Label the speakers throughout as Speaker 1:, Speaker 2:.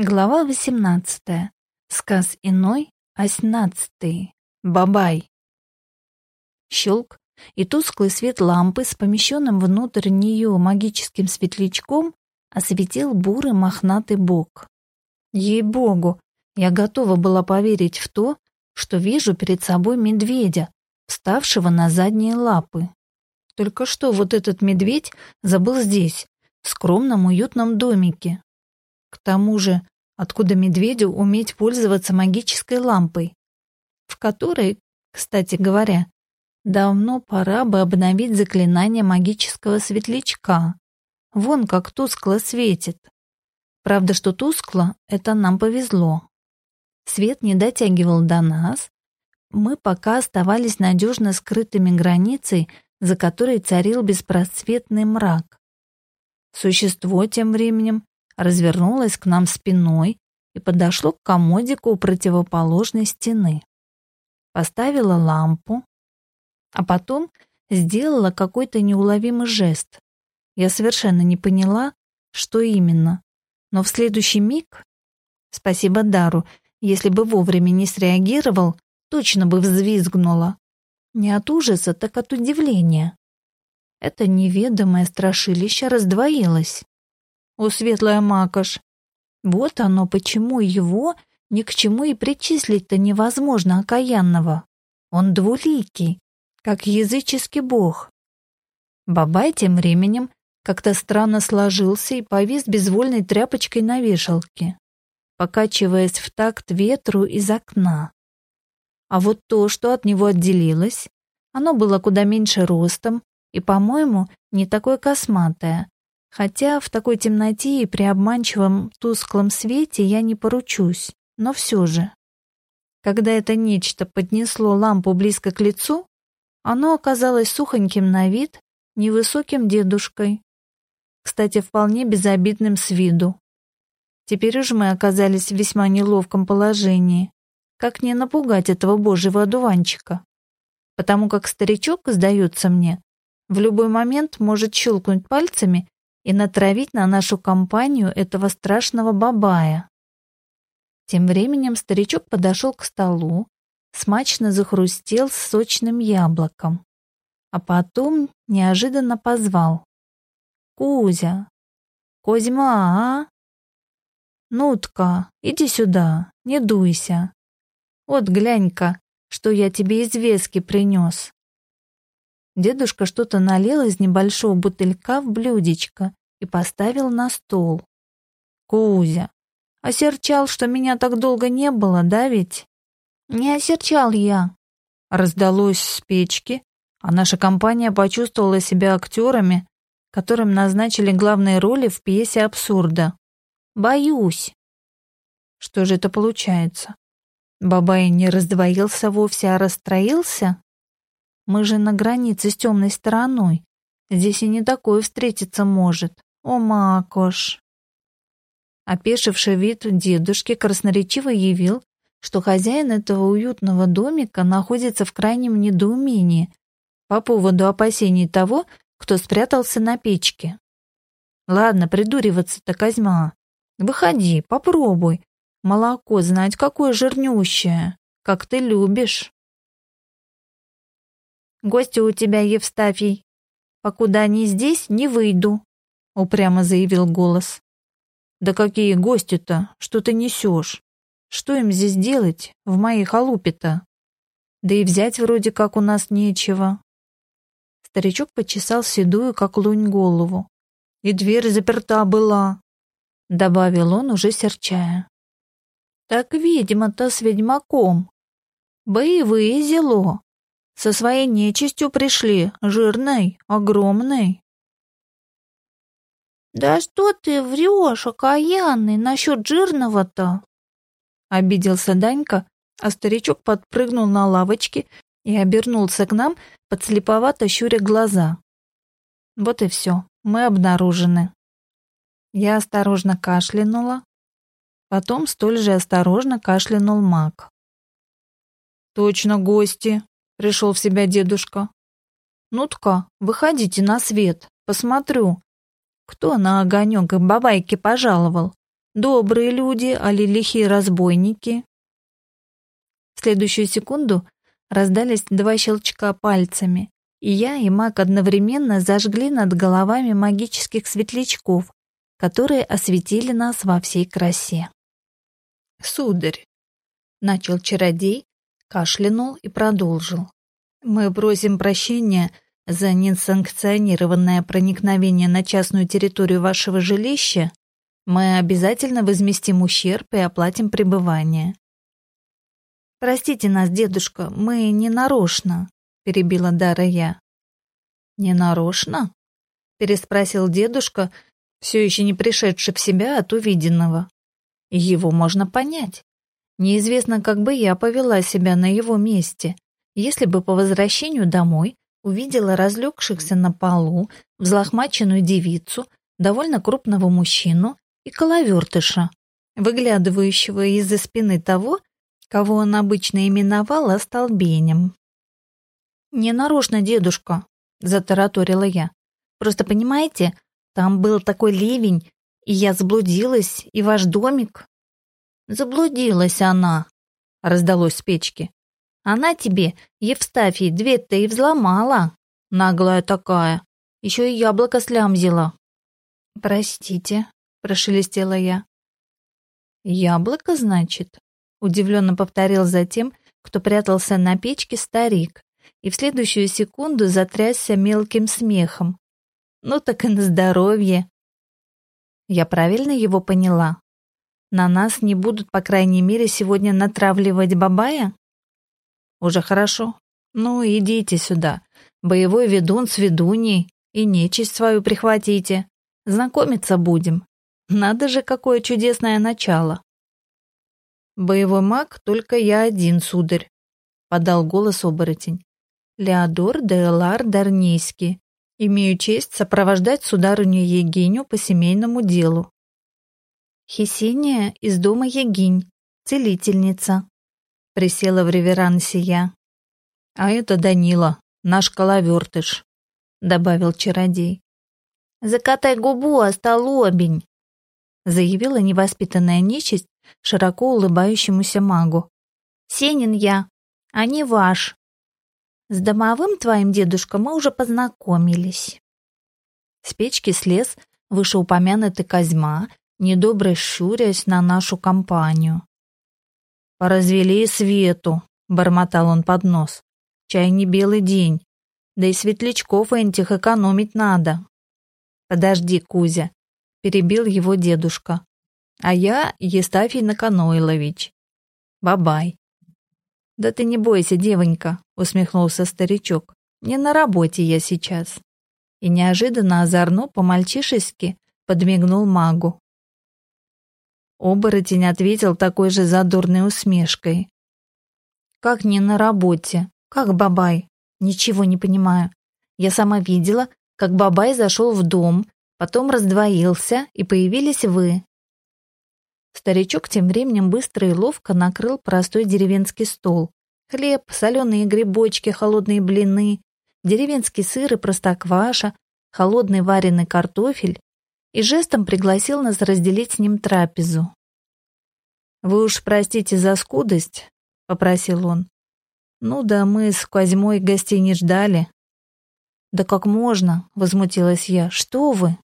Speaker 1: Глава 18. Сказ иной, оснадцатый. Бабай. Щелк, и тусклый свет лампы с помещенным внутрь нее магическим светлячком осветил бурый мохнатый бок. Ей-богу, я готова была поверить в то, что вижу перед собой медведя, вставшего на задние лапы. Только что вот этот медведь забыл здесь, в скромном уютном домике, к тому же, откуда медведю уметь пользоваться магической лампой, в которой, кстати говоря, давно пора бы обновить заклинание магического светлячка. Вон как тускло светит. Правда, что тускло, это нам повезло. Свет не дотягивал до нас. Мы пока оставались надежно скрытыми границей, за которой царил беспросветный мрак. Существо тем временем развернулась к нам спиной и подошло к комодику у противоположной стены. Поставила лампу, а потом сделала какой-то неуловимый жест. Я совершенно не поняла, что именно, но в следующий миг, спасибо Дару, если бы вовремя не среагировал, точно бы взвизгнула. Не от ужаса, так от удивления. Это неведомое страшилище раздвоилось. О, светлая макаш! Вот оно, почему его ни к чему и причислить-то невозможно окаянного. Он двуликий, как языческий бог. Бабай тем временем как-то странно сложился и повис безвольной тряпочкой на вешалке, покачиваясь в такт ветру из окна. А вот то, что от него отделилось, оно было куда меньше ростом и, по-моему, не такое косматое, Хотя в такой темноте и при обманчивом тусклом свете я не поручусь, но все же. Когда это нечто поднесло лампу близко к лицу, оно оказалось сухоньким на вид, невысоким дедушкой. Кстати, вполне безобидным с виду. Теперь уж мы оказались в весьма неловком положении. Как не напугать этого божьего одуванчика? Потому как старичок, сдается мне, в любой момент может щелкнуть пальцами и натравить на нашу компанию этого страшного бабая. Тем временем старичок подошел к столу, смачно захрустел сочным яблоком, а потом неожиданно позвал. «Кузя! Козьма, а? Нутка, иди сюда, не дуйся. Вот глянь-ка, что я тебе из вески принес». Дедушка что-то налил из небольшого бутылька в блюдечко и поставил на стол. «Кузя, осерчал, что меня так долго не было, да ведь?» «Не осерчал я», — раздалось с печки, а наша компания почувствовала себя актерами, которым назначили главные роли в пьесе абсурда. «Боюсь». Что же это получается? Бабай не раздвоился вовсе, а расстроился? Мы же на границе с темной стороной. Здесь и не такое встретиться может. О, Макош!» Опешивший вид дедушки красноречиво явил, что хозяин этого уютного домика находится в крайнем недоумении по поводу опасений того, кто спрятался на печке. «Ладно, придуриваться-то, Козьма. Выходи, попробуй. Молоко знать какое жирнющее, как ты любишь». «Гости у тебя, Евстафий. Покуда они здесь, не выйду», упрямо заявил голос. Да какие гости-то? Что ты несешь? Что им здесь делать, в моей халупе-то? Да и взять вроде как у нас нечего. Старичок почесал седую, как лунь, голову. И дверь заперта была, добавил он, уже серчая. Так ведьма-то с ведьмаком. Боевые зело. Со своей нечистью пришли, жирной, огромной. «Да что ты врешь, окаянный, насчет жирного-то?» Обиделся Данька, а старичок подпрыгнул на лавочке и обернулся к нам, подслеповато щуря глаза. Вот и все, мы обнаружены. Я осторожно кашлянула, потом столь же осторожно кашлянул маг. «Точно гости!» — пришел в себя дедушка. «Ну-тка, выходите на свет, посмотрю, кто на огонек бабайке пожаловал? Добрые люди, али лихие разбойники?» В следующую секунду раздались два щелчка пальцами, и я и маг одновременно зажгли над головами магических светлячков, которые осветили нас во всей красе. «Сударь», — начал чародей, кашлянул и продолжил. «Мы просим прощения за несанкционированное проникновение на частную территорию вашего жилища. Мы обязательно возместим ущерб и оплатим пребывание. «Простите нас, дедушка, мы не нарочно», — перебила Дара я. «Не нарочно?» — переспросил дедушка, все еще не пришедший в себя от увиденного. Его можно понять. Неизвестно, как бы я повела себя на его месте, если бы по возвращению домой увидела разлегшихся на полу взлохмаченную девицу, довольно крупного мужчину и коловертыша, выглядывающего из-за спины того, кого он обычно именовал остолбенем. «Не нарочно, дедушка», — затараторила я. «Просто понимаете, там был такой ливень, и я заблудилась, и ваш домик...» «Заблудилась она», — раздалось с печки. «Она тебе, Евстафий, дверь-то и взломала. Наглая такая. Еще и яблоко слямзила». «Простите», — прошелестела я. «Яблоко, значит?» Удивленно повторил за тем, кто прятался на печке старик, и в следующую секунду затрясся мелким смехом. Ну так и на здоровье. Я правильно его поняла? На нас не будут, по крайней мере, сегодня натравливать бабая? Уже хорошо. Ну, идите сюда. Боевой ведун с ведуней. И нечисть свою прихватите. Знакомиться будем. Надо же, какое чудесное начало. «Боевой маг только я один, сударь», — подал голос оборотень. «Леодор де Элар Дарнейский. Имею честь сопровождать сударыню Егиню по семейному делу». «Хесения из дома Егинь, целительница», — присела в реверансе я. «А это Данила, наш коловертыш», — добавил чародей. «Закатай губу, остолобень», — заявила невоспитанная нечисть, широко улыбающемуся магу. «Сенин я, а не ваш. С домовым твоим дедушкой мы уже познакомились». С печки слез вышеупомянутый Козьма, недобро щурясь на нашу компанию. «Поразвели свету», — бормотал он под нос. «Чай не белый день, да и светлячков этих экономить надо». «Подожди, Кузя», — перебил его дедушка. А я Естафий Наканойлович. Бабай. Да ты не бойся, девонька, усмехнулся старичок. Не на работе я сейчас. И неожиданно озорно по-мальчишески подмигнул магу. Оборотень ответил такой же задорной усмешкой. «Как не на работе? Как Бабай? Ничего не понимаю. Я сама видела, как Бабай зашел в дом, потом раздвоился, и появились вы. Старичок тем временем быстро и ловко накрыл простой деревенский стол. Хлеб, соленые грибочки, холодные блины, деревенский сыр и простокваша, холодный вареный картофель и жестом пригласил нас разделить с ним трапезу. «Вы уж простите за скудость», — попросил он. «Ну да мы с Козьмой гостей не ждали». «Да как можно?» — возмутилась я. «Что вы?»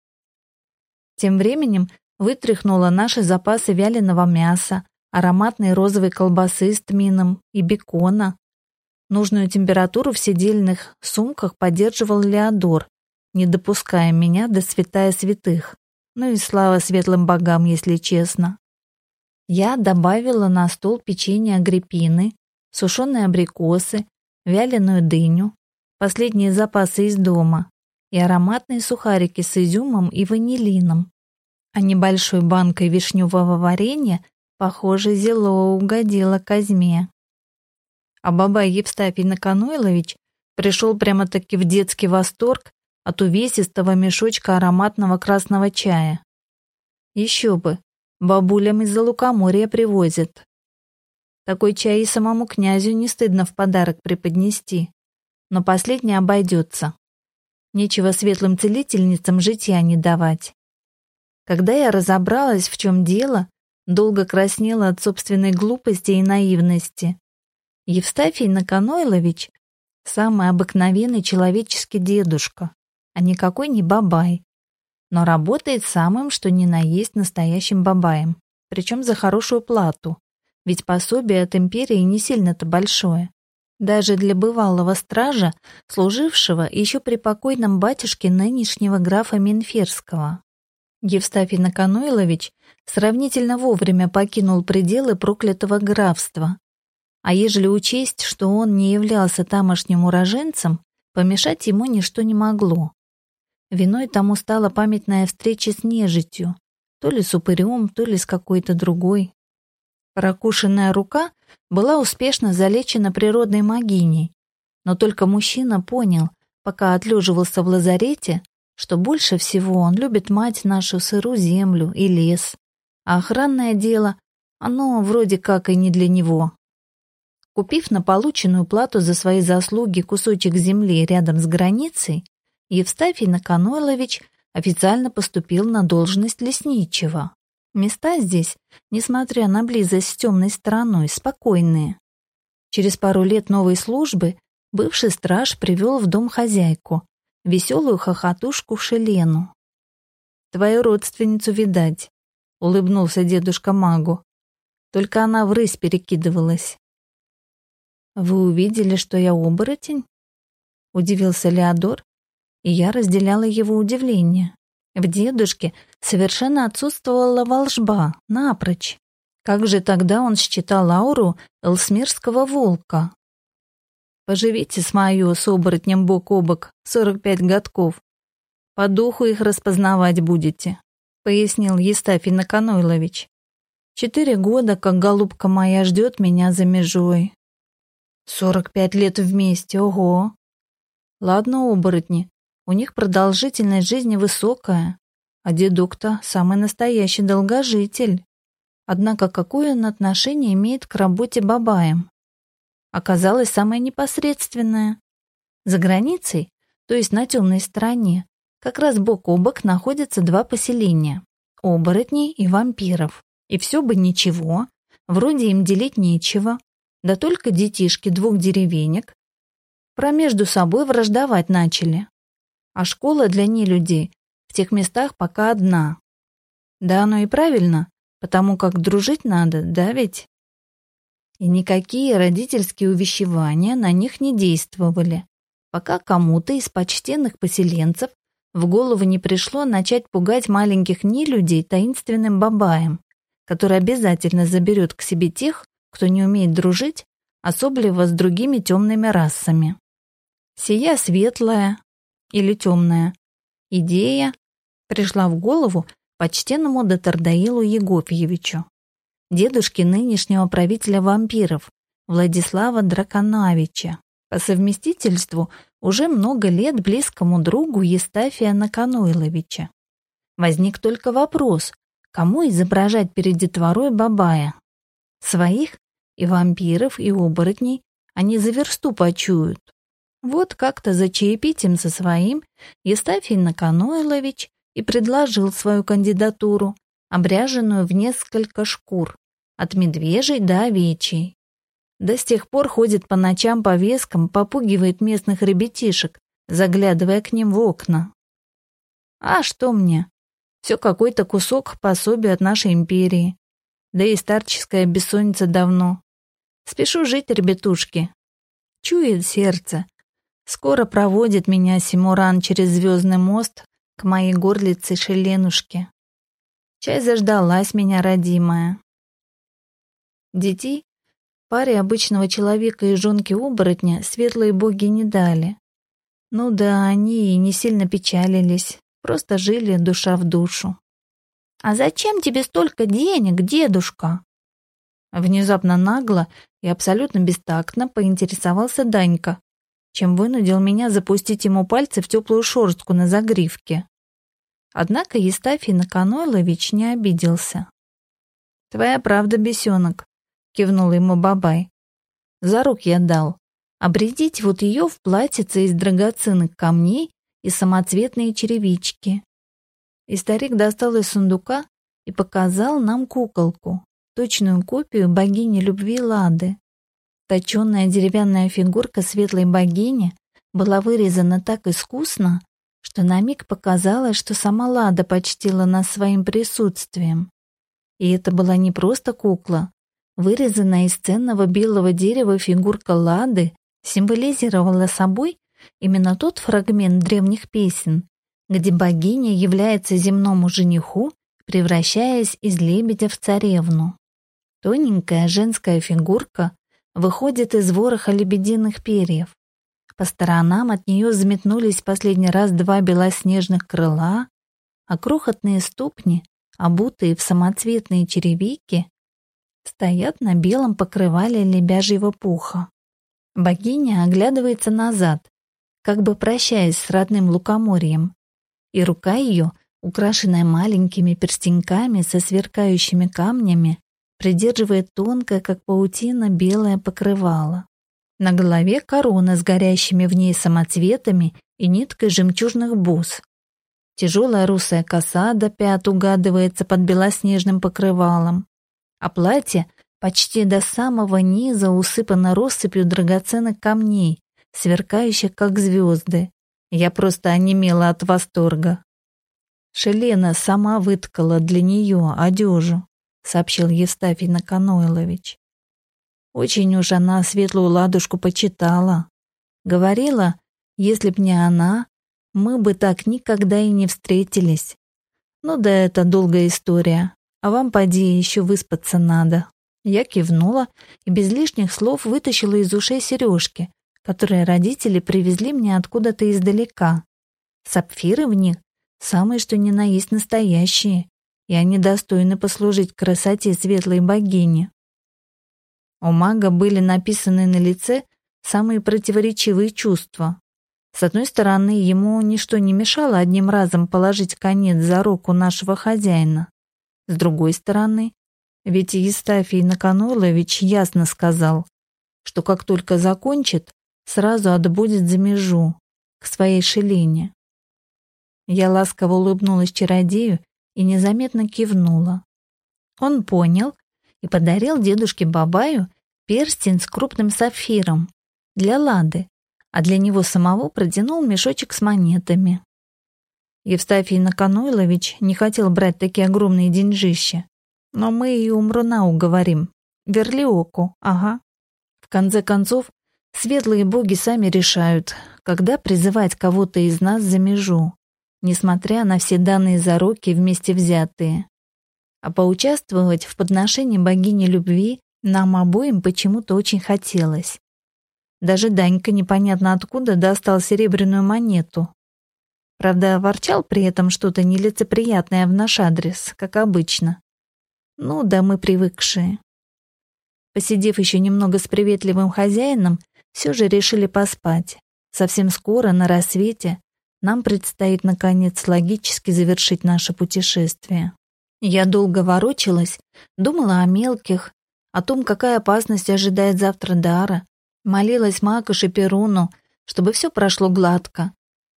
Speaker 1: Тем временем вытряхнула наши запасы вяленого мяса, ароматной розовой колбасы с тмином и бекона. Нужную температуру в сидельных сумках поддерживал Леодор, не допуская меня до святая святых. Ну и слава светлым богам, если честно. Я добавила на стол печенье агриппины, сушеные абрикосы, вяленую дыню, последние запасы из дома и ароматные сухарики с изюмом и ванилином а небольшой банкой вишневого варенья, похоже, зело угодило Казьме. А бабай Евстафий Накануйлович пришел прямо-таки в детский восторг от увесистого мешочка ароматного красного чая. Еще бы, бабулям из-за лукоморья привозят. Такой чай и самому князю не стыдно в подарок преподнести. Но последний обойдется. Нечего светлым целительницам житья не давать. Когда я разобралась, в чем дело, долго краснела от собственной глупости и наивности. Евстафий Наканойлович — самый обыкновенный человеческий дедушка, а никакой не бабай, но работает самым, что ни на есть настоящим бабаем, причем за хорошую плату, ведь пособие от империи не сильно-то большое. Даже для бывалого стража, служившего еще при покойном батюшке нынешнего графа Минферского. Евстафий Наканойлович сравнительно вовремя покинул пределы проклятого графства. А ежели учесть, что он не являлся тамошним уроженцем, помешать ему ничто не могло. Виной тому стала памятная встреча с нежитью, то ли с упырем, то ли с какой-то другой. Прокушенная рука была успешно залечена природной магиней, но только мужчина понял, пока отлеживался в лазарете, что больше всего он любит мать нашу сырую землю и лес, а охранное дело, оно вроде как и не для него. Купив на полученную плату за свои заслуги кусочек земли рядом с границей, Евстафий Наканойлович официально поступил на должность лесничего. Места здесь, несмотря на близость с темной стороной, спокойные. Через пару лет новой службы бывший страж привел в дом хозяйку, веселую хохотушку Шелену. «Твою родственницу видать», — улыбнулся дедушка магу. Только она врысь перекидывалась. «Вы увидели, что я оборотень?» — удивился Леодор, и я разделяла его удивление. В дедушке совершенно отсутствовала волжба, напрочь. Как же тогда он считал ауру элсмирского волка? Поживите с мою с оборотнем бок о бок сорок пять годков. По духу их распознавать будете, пояснил Естафий Наканойлович. Четыре года, как голубка моя ждет меня за межой. Сорок пять лет вместе, ого. Ладно, оборотни, у них продолжительность жизни высокая, а дедук-то самый настоящий долгожитель. Однако какое он отношение имеет к работе бабаем? Оказалось самое непосредственное. За границей, то есть на темной стороне, как раз бок о бок находятся два поселения — оборотней и вампиров. И все бы ничего, вроде им делить нечего, да только детишки двух деревенек про между собой враждовать начали а школа для нелюдей в тех местах пока одна. Да оно и правильно, потому как дружить надо, да ведь? И никакие родительские увещевания на них не действовали, пока кому-то из почтенных поселенцев в голову не пришло начать пугать маленьких нелюдей таинственным бабаем, который обязательно заберет к себе тех, кто не умеет дружить, особливо с другими темными расами. Сия светлая, или темная. Идея пришла в голову почтенному Дотардаилу Егофьевичу, дедушке нынешнего правителя вампиров, Владислава Драконавича, по совместительству уже много лет близкому другу Естафия Накануйловича. Возник только вопрос, кому изображать перед детворой Бабая? Своих и вампиров, и оборотней они за версту почуют. Вот как-то за чаепитием со своим Евстафий Наканойлович и предложил свою кандидатуру, обряженную в несколько шкур, от медвежьей до овечьей. Да с тех пор ходит по ночам по вескам, попугивает местных ребятишек, заглядывая к ним в окна. А что мне? Все какой-то кусок пособия от нашей империи. Да и старческая бессонница давно. Спешу жить, ребятушки. Чует сердце, Скоро проводит меня Симуран через звездный мост к моей горлице Шеленушке. Чай заждалась меня, родимая. Детей паре обычного человека и жонки-оборотня светлые боги не дали. Ну да, они и не сильно печалились, просто жили душа в душу. «А зачем тебе столько денег, дедушка?» Внезапно нагло и абсолютно бестактно поинтересовался Данька, чем вынудил меня запустить ему пальцы в теплую шорстку на загривке. Однако Естафий Наканойлович не обиделся. «Твоя правда, бесенок», — кивнул ему Бабай. «За рук я дал. Обредить вот ее в платьице из драгоценных камней и самоцветные черевички. и старик достал из сундука и показал нам куколку, точную копию богини любви Лады. Точенная деревянная фигурка светлой богини была вырезана так искусно, что на миг показалось, что сама Лада почтила нас своим присутствием. И это была не просто кукла. Вырезанная из ценного белого дерева фигурка Лады символизировала собой именно тот фрагмент древних песен, где богиня является земному жениху, превращаясь из лебедя в царевну. Тоненькая женская фигурка выходит из вороха лебединых перьев. По сторонам от нее взметнулись последний раз два белоснежных крыла, а крохотные ступни, обутые в самоцветные черевики, стоят на белом покрывале лебяжьего пуха. Богиня оглядывается назад, как бы прощаясь с родным лукоморьем, и рука ее, украшенная маленькими перстеньками со сверкающими камнями, придерживает тонкое, как паутина, белое покрывало. На голове корона с горящими в ней самоцветами и ниткой жемчужных бус. Тяжелая русая коса до пят угадывается под белоснежным покрывалом, а платье почти до самого низа усыпано россыпью драгоценных камней, сверкающих как звезды. Я просто онемела от восторга. Шелена сама выткала для нее одежу, сообщил Евстафий Наканойлович. Очень уж она светлую ладушку почитала. Говорила, если б не она, мы бы так никогда и не встретились. Ну да, это долгая история, а вам, поди, еще выспаться надо. Я кивнула и без лишних слов вытащила из ушей сережки, которые родители привезли мне откуда-то издалека. Сапфиры в них самые что ни на есть настоящие, и они достойны послужить красоте светлой богини. У мага были написаны на лице самые противоречивые чувства. С одной стороны, ему ничто не мешало одним разом положить конец за руку нашего хозяина. С другой стороны, ведь Евстафий Наканойлович ясно сказал, что как только закончит, сразу отбудет за межу, к своей шелине. Я ласково улыбнулась чародею и незаметно кивнула. Он понял и подарил дедушке Бабаю перстень с крупным сапфиром для Лады, а для него самого протянул мешочек с монетами. Евстафий Накануйлович не хотел брать такие огромные деньжища, но мы и Умруна уговорим. Верлиоку, ага. В конце концов, светлые боги сами решают, когда призывать кого-то из нас за межу, несмотря на все данные зароки вместе взятые. А поучаствовать в подношении богини любви нам обоим почему-то очень хотелось. Даже Данька непонятно откуда достал серебряную монету. Правда, ворчал при этом что-то нелицеприятное в наш адрес, как обычно. Ну да, мы привыкшие. Посидев еще немного с приветливым хозяином, все же решили поспать. Совсем скоро, на рассвете, нам предстоит, наконец, логически завершить наше путешествие. Я долго ворочалась, думала о мелких, о том, какая опасность ожидает завтра Дара, молилась Макоши Перуну, чтобы все прошло гладко.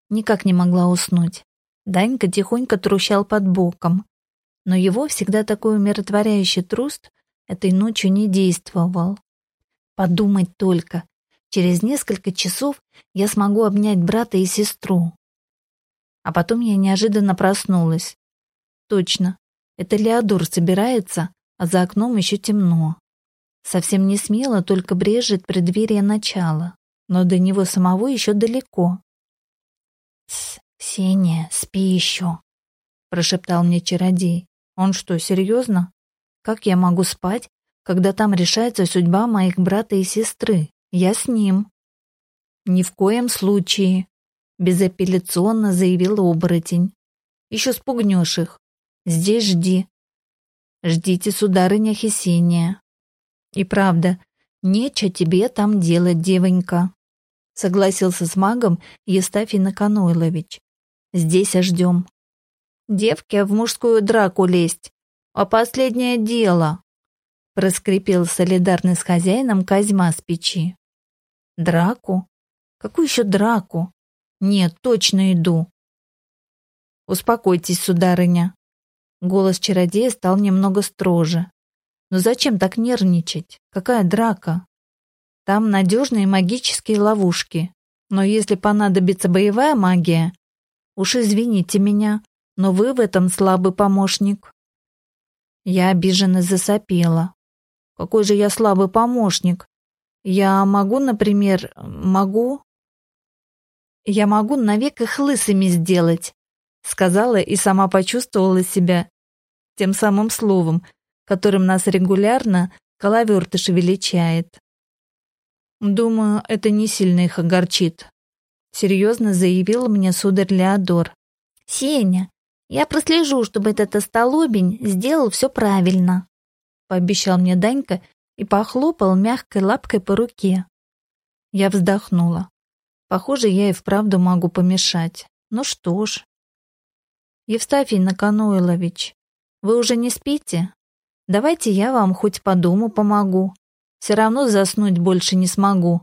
Speaker 1: Никак не могла уснуть. Данька тихонько трущал под боком, но его всегда такой умиротворяющий труст этой ночью не действовал. Подумать только, через несколько часов я смогу обнять брата и сестру. А потом я неожиданно проснулась. Точно, это Леодор собирается, а за окном еще темно. Совсем не смело, только брежет преддверие начала, но до него самого еще далеко. «Тсс, Ксения, спи еще», — прошептал мне чародей. «Он что, серьезно? Как я могу спать, когда там решается судьба моих брата и сестры? Я с ним». «Ни в коем случае», — безапелляционно заявил оборотень. «Еще спугнешь их. Здесь жди». «Ждите, сударыня Хесения», и правда, нечего тебе там делать, девонька. Согласился с магом Естафий Наканойлович. Здесь ждем. Девке в мужскую драку лезть. А последнее дело. Проскрипел солидарный с хозяином Козьма с печи. Драку? Какую еще драку? Нет, точно иду. Успокойтесь, сударыня. Голос чародея стал немного строже. Но зачем так нервничать? Какая драка? Там надежные магические ловушки. Но если понадобится боевая магия, уж извините меня, но вы в этом слабый помощник. Я обиженно засопела. Какой же я слабый помощник? Я могу, например, могу... Я могу навек их лысыми сделать, сказала и сама почувствовала себя тем самым словом, которым нас регулярно коловертыш величает. Думаю, это не сильно их огорчит. Серьезно заявил мне сударь Леодор. Сеня, я прослежу, чтобы этот остолобень сделал все правильно, пообещал мне Данька и похлопал мягкой лапкой по руке. Я вздохнула. Похоже, я и вправду могу помешать. Ну что ж. Евстафий Накануилович, вы уже не спите? Давайте я вам хоть по дому помогу. Все равно заснуть больше не смогу.